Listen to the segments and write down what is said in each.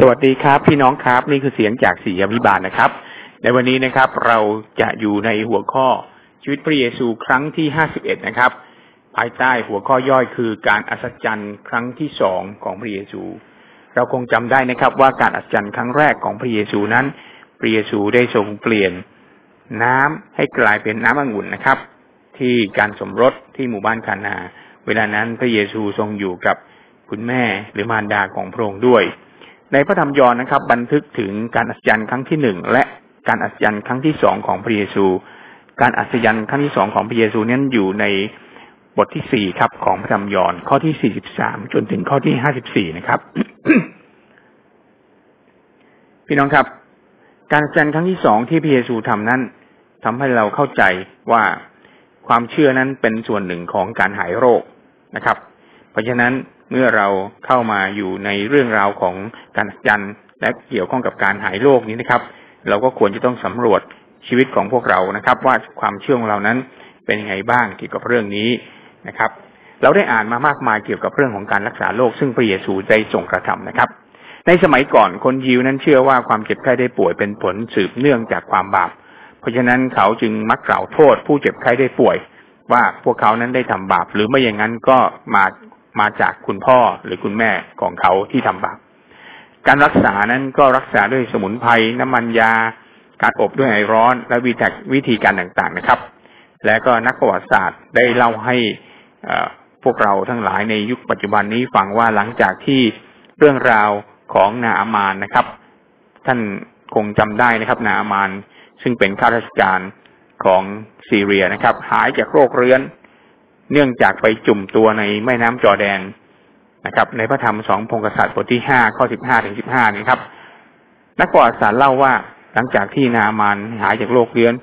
สวัสดีครับ พี่น้องครับ นี่คือเสียงจากสีอภิบาลนะครับ ในวันนี้นะครับ เราจะอยู่ในหัวข้อชีวิตพระเยซูครั้งที่ห้าสิบเอ็ดนะครับ ภายใต้หัวข้อย่อยคือการอัศจรรย์ครั้งที่สองของพระเยซู เราคงจำได้นะครับ ว่าการอัศจรรย์ครั้งแรกของพระเยซูนั้นพระเยซูได้ทรงเปลี่ยนน้ำให้กลายเป็นน้ำองุ่นนะครับ ที่การสมรสที่หมู่บ้านคานา เวลานั้นพระเยซูทรงอยู่กับคุณแม่หรือมารดาของพระองค์ด้วย ในพระธรรมยอห์นนะครับ บันทึกถึงการอัศจรรย์ครั้งที่หนึ่งและการอัศจรรย์ครั้งที่สองของพระเยซู การอัศจรรย์ครั้งที่สองของพระเยซูนั้นอยู่ในบทที่สี่ครับ ของพระธรรมยอห์นข้อที่สี่สิบสามจนถึงข้อที่ห้าสิบสี่นะครับ พี่น้องครับ การอัศจรรย์ครั้งที่สองที่พระเยซูทำนั้นทำให้เราเข้าใจว่าความเชื่อนั้นเป็นส่วนหนึ่งของการหายโรคนะครับ เพราะฉะนั้นเมื่อเราเข้ามาอยู่ในเรื่องราวของการจันและเกี่ยวข้องกับการหายโรคนี้นะครับ เราก็ควรจะต้องสำรวจชีวิตของพวกเรานะครับ ว่าความเชื่อของเรานั้นเป็นยังไงบ้างเกี่ยวกับเรื่องนี้นะครับ เราได้อ่านมามากมายเกี่ยวกับเรื่องของการรักษาโรคซึ่งพระเยซูได้ทรงกระทำนะครับ ในสมัยก่อนคนยิวนั้นเชื่อว่าความเจ็บไข้ได้ป่วยเป็นผลสืบเนื่องจากความบาป เพราะฉะนั้นเขาจึงมักกล่าวโทษผู้เจ็บไข้ได้ป่วย ว่าพวกเขานั้นได้ทำบาป หรือไม่อย่างนั้นก็มา มาจากคุณพ่อหรือคุณแม่ของเขาที่ทำบาปการรักษานั้นก็รักษาด้วยสมุนไพรน้ำมันยา การอบด้วยไอร้อน และวิธีการต่างๆนะครับ และก็นักประวัติศาสตร์ได้เล่าให้พวกเราทั้งหลายในยุคปัจจุบันนี้ฟังว่าหลังจากที่เรื่องราวของนาอามานนะครับ ท่านคงจำได้นะครับ นาอามานซึ่งเป็นข้าราชการของซีเรียนะครับ หายจากโรคเรื้อน เนื่องจากไปจุ่มตัวในแม่น้ำจอแดนนะครับ ในพระธรรมสองพงกษัตริย์บทที่ห้าข้อสิบห้าถึงสิบห้านี่ครับ นักประวัติศาสตร์เล่าว่าหลังจากที่นามานหายจากโรคเรื้อน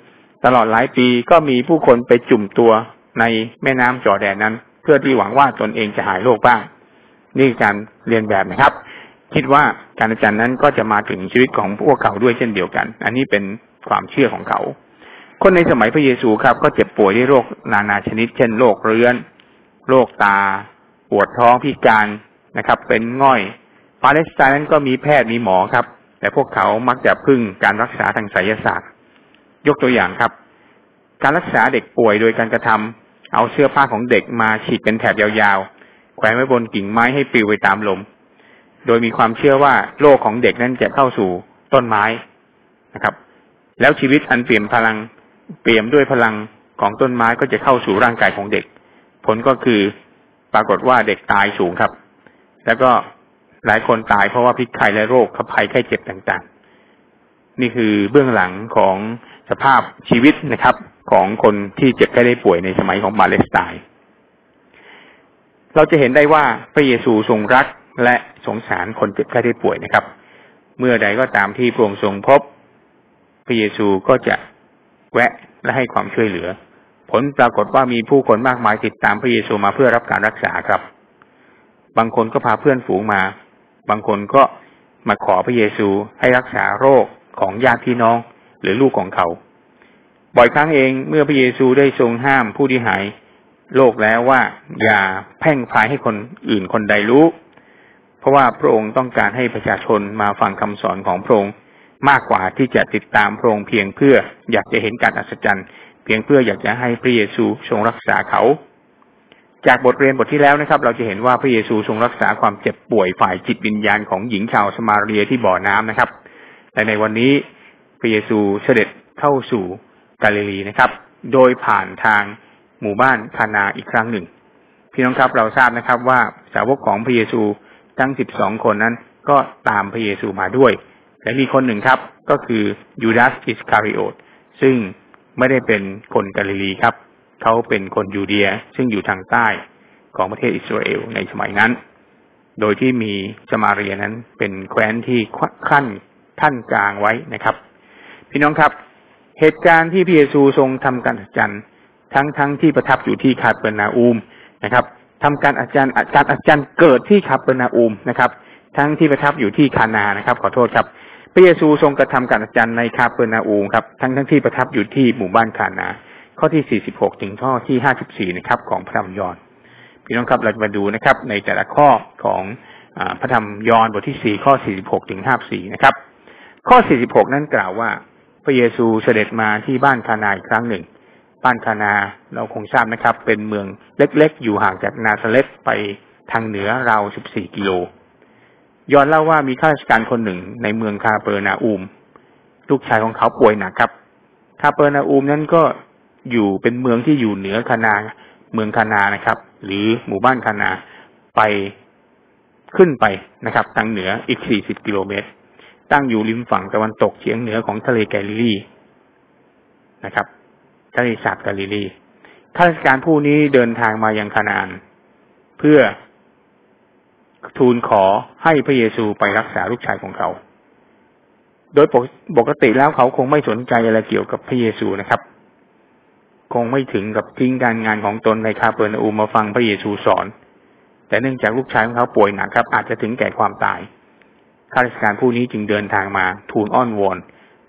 ตลอดหลายปีก็มีผู้คนไปจุ่มตัวในแม่น้ำจอแดนนั้น เพื่อที่หวังว่าตนเองจะหายโรคบ้าง นี่การเรียนแบบนะครับ คิดว่าการอาจารย์นั้นก็จะมาถึงชีวิตของพวกเขาด้วยเช่นเดียวกัน อันนี้เป็นความเชื่อของเขา คนในสมัยพระเยซูครับ ก็เจ็บป่วยด้วยโรคนานาชนิด เช่นโรคเรื้อน โรคตา ปวดท้องพิการนะครับ เป็นง่อย ปาเลสไตน์นั้นก็มีแพทย์มีหมอครับ แต่พวกเขามักจะพึ่งการรักษาทางไสยศาสตร์ ยกตัวอย่างครับ การรักษาเด็กป่วยโดยการกระทำเอาเสื้อผ้าของเด็กมาฉีดเป็นแถบยาวๆ แขวนไว้บนกิ่งไม้ให้ปลิวไปตามลม โดยมีความเชื่อว่าโรคของเด็กนั้นจะเข้าสู่ต้นไม้นะครับ แล้วชีวิตอันเปลี่ยนพลัง เปี่ยมด้วยพลังของต้นไม้ก็จะเข้าสู่ร่างกายของเด็ก ผลก็คือปรากฏว่าเด็กตายสูงครับ แล้วก็หลายคนตายเพราะว่าพิษไข้และโรคขับภัยไข้เจ็บต่างๆ นี่คือเบื้องหลังของสภาพชีวิตนะครับ ของคนที่เจ็บแค่ได้ป่วยในสมัยของมาเลสไตน์เราจะเห็นได้ว่าพระเยซูทรงรักและสงสารคนเจ็บแค่ได้ป่วยนะครับ เมื่อใดก็ตามที่พระองค์ทรงพบ พระเยซูก็จะ แวะและให้ความช่วยเหลือ ผลปรากฏว่ามีผู้คนมากมายติดตามพระเยซูมาเพื่อรับการรักษาครับ บางคนก็พาเพื่อนฝูงมา บางคนก็มาขอพระเยซูให้รักษาโรคของญาติพี่น้องหรือลูกของเขา บ่อยครั้งเองเมื่อพระเยซูได้ทรงห้ามผู้ที่หายโรคแล้วว่าอย่าแพ่งพายให้คนอื่นคนใดรู้ เพราะว่าพระองค์ต้องการให้ประชาชนมาฟังคำสอนของพระองค์ มากกว่าที่จะติดตามพระองค์เพียงเพื่ออยากจะเห็นการอัศจรรย์ เพียงเพื่ออยากจะให้พระเยซูทรงรักษาเขา จากบทเรียนบทที่แล้วนะครับ เราจะเห็นว่าพระเยซูทรงรักษาความเจ็บป่วยฝ่ายจิตวิญญาณของหญิงชาวสมาเรียที่บ่อน้ำนะครับแต่ในวันนี้พระเยซูเสด็จเข้าสู่กาลิลีนะครับ โดยผ่านทางหมู่บ้านคานาอีกครั้งหนึ่ง พี่น้องครับเราทราบนะครับว่าสาวกของพระเยซูทั้งสิบสองคนนั้นก็ตามพระเยซูมาด้วย และมีคนหนึ่งครับ ก็คือยูดาสอิสคาริโอตซึ่งไม่ได้เป็นคนกาลิลีครับ เขาเป็นคนยูเดีย ซึ่งอยู่ทางใต้ของประเทศอิสราเอลในสมัยนั้น โดยที่มีสมาเรียนั้นเป็นแคว้นที่คั่นคั่นกลางไว้นะครับ พี่น้องครับ เหตุการณ์ที่พระเยซูทรงทำการอัศจรรย์ทั้งทั้งที่ประทับอยู่ที่คาเปอร์นาอูมนะครับทำการอัศจรรย์การอัศจรรย์เกิดที่คาเปอร์นาอูมนะครับ ทั้งที่ประทับอยู่ที่คานานะครับ ขอโทษครับ พระเยซูทรงกระทำการอัศจรรย์ในคาเปอร์นาอูมครับ ทั้งทั้งที่ประทับอยู่ที่หมู่บ้านคานา ข้อที่ 46 ถึงข้อที่ 54 นะครับ ของพระธรรมยอห์นพี่น้องครับเราจะมาดูนะครับ ในแต่ละข้อของพระธรรมยอห์นบทที่สี่ข้อสี่สิบหกถึงห้าสี่นะครับ ข้อสี่สิบหกนั้นกล่าวว่า พระเยซูเสด็จมาที่บ้านคานาอีกครั้งหนึ่ง บ้านคานาเราคงทราบนะครับ เป็นเมืองเล็กๆ อยู่ห่างจากนาซาเรตไปทางเหนือราวสิบสี่กิโล ยอห์นเล่าว่ามีข้าราชการคนหนึ่งในเมืองคาเปอร์นาอูม ลูกชายของเขาป่วยหนักครับ คาเปอร์นาอูมนั้นก็อยู่เป็นเมืองที่อยู่เหนือคานา เมืองคานานะครับ หรือหมู่บ้านคานาไปขึ้นไปนะครับทางเหนืออีก 40 กิโลเมตร ตั้งอยู่ริมฝั่งตะวันตกเฉียงเหนือของทะเลแกลิลีนะครับ ทะเลสาบแกลิลีข้าราชการผู้นี้เดินทางมายังคานาน เพื่อ ทูลขอให้พระเยซูไปรักษาลูกชายของเขา โดยปกติแล้วเขาคงไม่สนใจอะไรเกี่ยวกับพระเยซูนะครับ คงไม่ถึงกับทิ้งการงานของตนในคาเปอร์นาอูมาฟังพระเยซูสอน แต่เนื่องจากลูกชายของเขาป่วยหนักครับ อาจจะถึงแก่ความตายข้าราชการผู้นี้จึงเดินทางมาทูลอ้อนวอน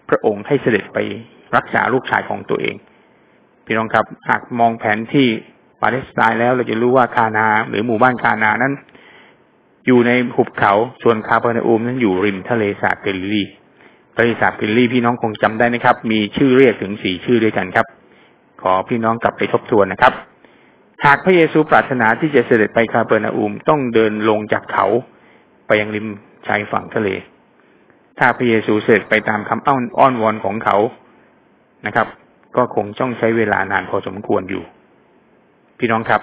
พระองค์ให้เสด็จไปรักษาลูกชายของตัวเอง พี่น้องครับหากมองแผนที่ปาเลสไตน์แล้วเราจะรู้ว่าคานา หรือหมู่บ้านคานานั้น อยู่ในหุบเขา ส่วนคาเปอร์นาอูมนั้นอยู่ริมทะเลสาบเกลิลีทะเลสาบเกลิลีพี่น้องคงจำได้นะครับ มีชื่อเรียกถึงสี่ชื่อด้วยกันครับ ขอพี่น้องกลับไปทบทวนนะครับ หากพระเยซูปรารถนาที่จะเสด็จไปคาเปอร์นาอูมต้องเดินลงจากเขา ไปยังริมชายฝั่งทะเล ถ้าพระเยซูเสด็จไปตามคำอ้อนอ้อนวอนของเขานะครับ ก็คงต้องใช้เวลานานพอสมควรอยู่ พี่น้องครับ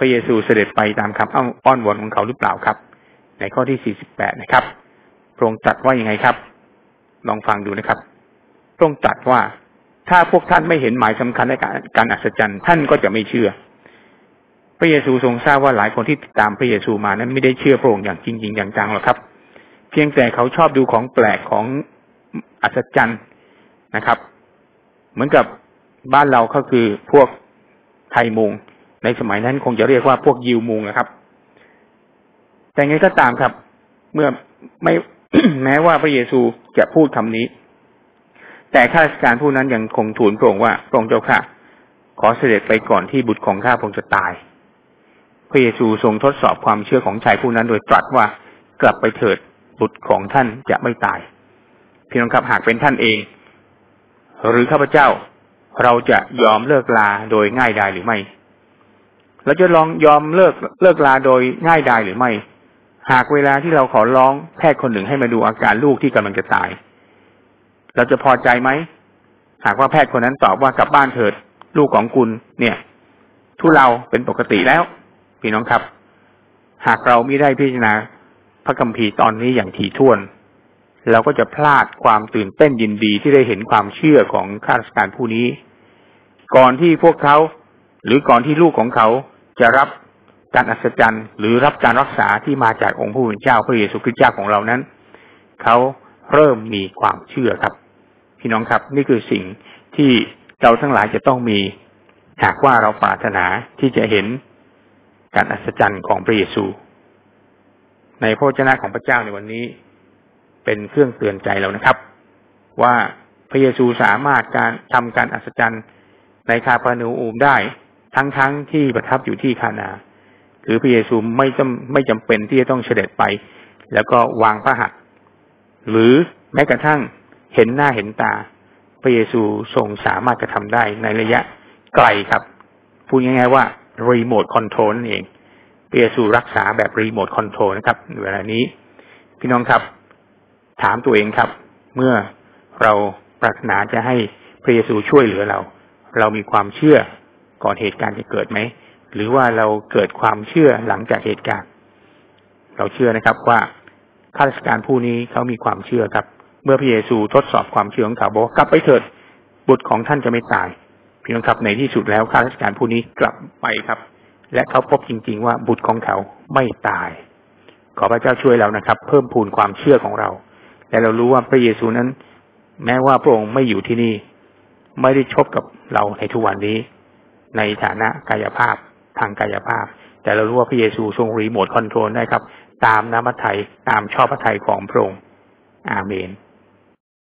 พระเยซูเสด็จไปตามคำอ้อนวอนของเขาหรือเปล่าครับ ในข้อที่สี่สิบแปดนะครับ พระองค์ตรัสว่ายังไงครับ ลองฟังดูนะครับ พระองค์ตรัสว่าถ้าพวกท่านไม่เห็นหมายสำคัญในการการอัศจรรย์ ท่านก็จะไม่เชื่อ พระเยซูทรงทราบว่าหลายคนที่ติดตามพระเยซูมานั้นไม่ได้เชื่อพระองค์อย่างจริงจริงจังหรอกครับ เพียงแต่เขาชอบดูของแปลกของอัศจรรย์นะครับ เหมือนกับบ้านเราก็คือพวกไทยมุง ในสมัยนั้นคงจะเรียกว่าพวกยิวมุงนะครับ แต่ไงก็ตามครับ เมื่อไม่แม้ว่าพระเยซูจะพูดคำนี้ แต่ข้าราชการผู้นั้นยังคงทูลพระองค์ว่าพระองค์เจ้าค่ะ ขอเสด็จไปก่อนที่บุตรของข้าพงจะตาย พระเยซูทรงทดสอบความเชื่อของชายผู้นั้นโดยตรัสว่ากลับไปเถิดบุตรของท่านจะไม่ตายพี่น้องครับหากเป็นท่านเอง หรือข้าพเจ้าเราจะยอมเลิกลาโดยง่ายดายหรือไม่ เราจะลองยอมเลิกเลิกลาโดยง่ายดายหรือไม่ หากเวลาที่เราขอร้องแพทย์คนหนึ่งให้มาดูอาการลูกที่กำลังจะตาย เราจะพอใจไหม หากว่าแพทย์คนนั้นตอบว่ากลับบ้านเถิด ลูกของคุณ เนี่ย ทุเราเป็นปกติแล้ว พี่น้องครับ หากเราไม่ได้พิจารณาพระคัมภีร์ตอนนี้อย่างถี่ถ้วน เราก็จะพลาดความตื่นเต้นยินดีที่ได้เห็นความเชื่อของข้าราชการผู้นี้ ก่อนที่พวกเขา หรือก่อนที่ลูกของเขาจะรับการอัศจรรย์ หรือรับการรักษาที่มาจากองค์ผู้เป็นเจ้าพระเยซูคริสต์เจ้าของเรานั้น เขาเริ่มมีความเชื่อครับ พี่น้องครับ นี่คือสิ่งที่เราทั้งหลายจะต้องมีหากว่าเราปรารถนาที่จะเห็นการอัศจรรย์ของพระเยซู ในพระเจ้าของพระเจ้าในวันนี้ เป็นเครื่องเตือนใจเรานะครับ ว่าพระเยซูสามารถการทำการอัศจรรย์ในคาปานูอูมได้ ทั้งๆทที่ประทับอยู่ที่คานาหรือพระเยซูไม่จำไม่จำเป็นที่จะต้องเสด็จไป แล้วก็วางพระหัตถ์หรือแม้กระทั่งเห็นหน้าเห็นตา พระเยซูทรงสามารถกระทำได้ในระยะไกลครับ พูดง่ายๆว่า remote control นั่นเองพระเยซูรักษาแบบ remote control นะครับเวลานี้ พี่น้องครับ ถามตัวเองครับ เมื่อเราปรารถนาจะให้พระเยซูช่วยเหลือเรา เรามีความเชื่อ ก่อนเหตุการณ์จะเกิดไหม หรือว่าเราเกิดความเชื่อหลังจากเหตุการณ์ เราเชื่อนะครับว่าข้าราชการผู้นี้เขามีความเชื่อครับ เมื่อพระเยซูทดสอบความเชื่อของเขาบอกกลับไปเถิดบุตรของท่านจะไม่ตายพี่น้องครับในที่สุดแล้วข้าราชการผู้นี้กลับไปครับ และเขาพบจริง ๆ ว่าบุตรของเขาไม่ตาย ขอพระเจ้าช่วยเรานะครับ เพิ่มพูนความเชื่อของเรา และเรารู้ว่าพระเยซูนั้น แม้ว่าพระองค์ไม่อยู่ที่นี่ ไม่ได้ชบกับเราในทุกวันนี้ ในฐานะกายภาพทางกายภาพ แต่เรารู้ว่าพระเยซูทรงรีโมทคอนโทรลได้ครับ ตามน้ำพระทัยตามชอบพระทัยของพระองค์อาเมน